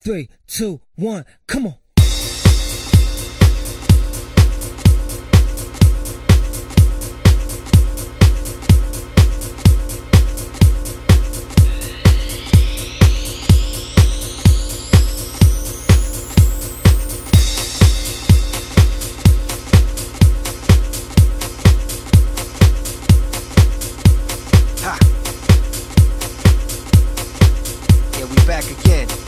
three, two, one, come on. Ha. Yeah, we back again.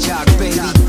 Hedgehog, baby.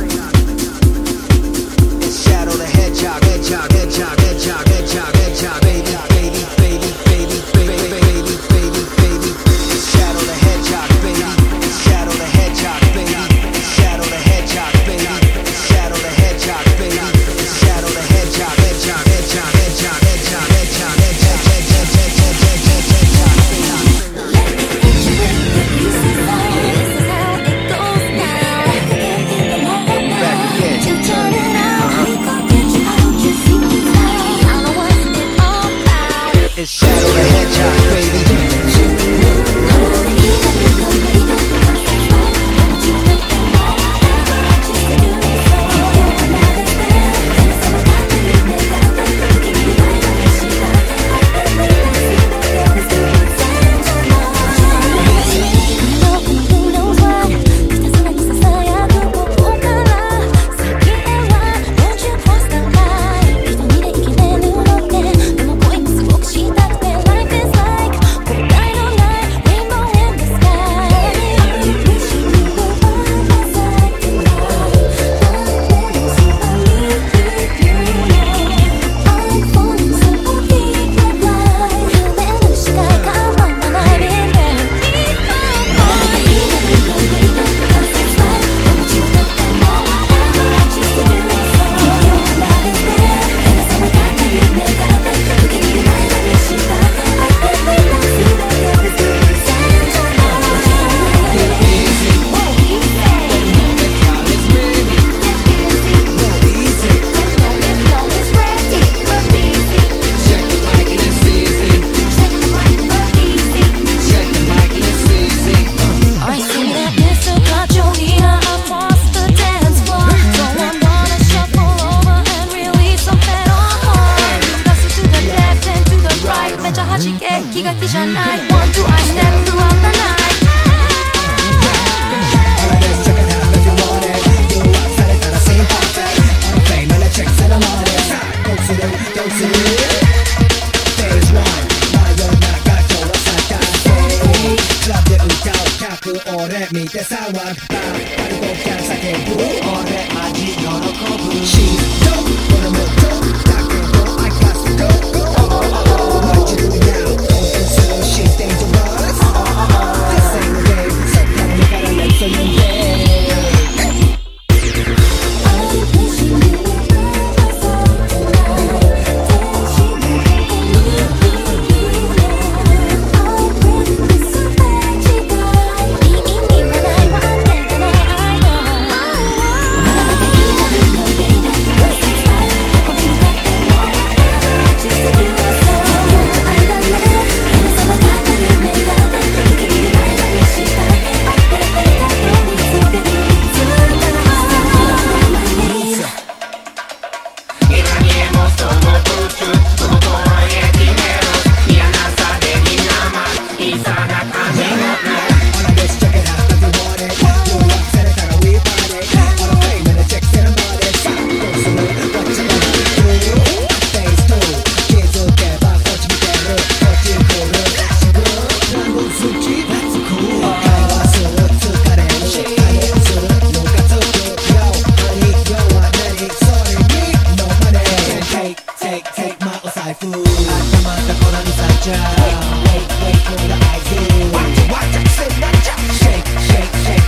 じけ気が気じゃない Want to I step throughout the night 俺見て騒ぐン叫ぶ俺味喜ぶ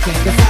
Take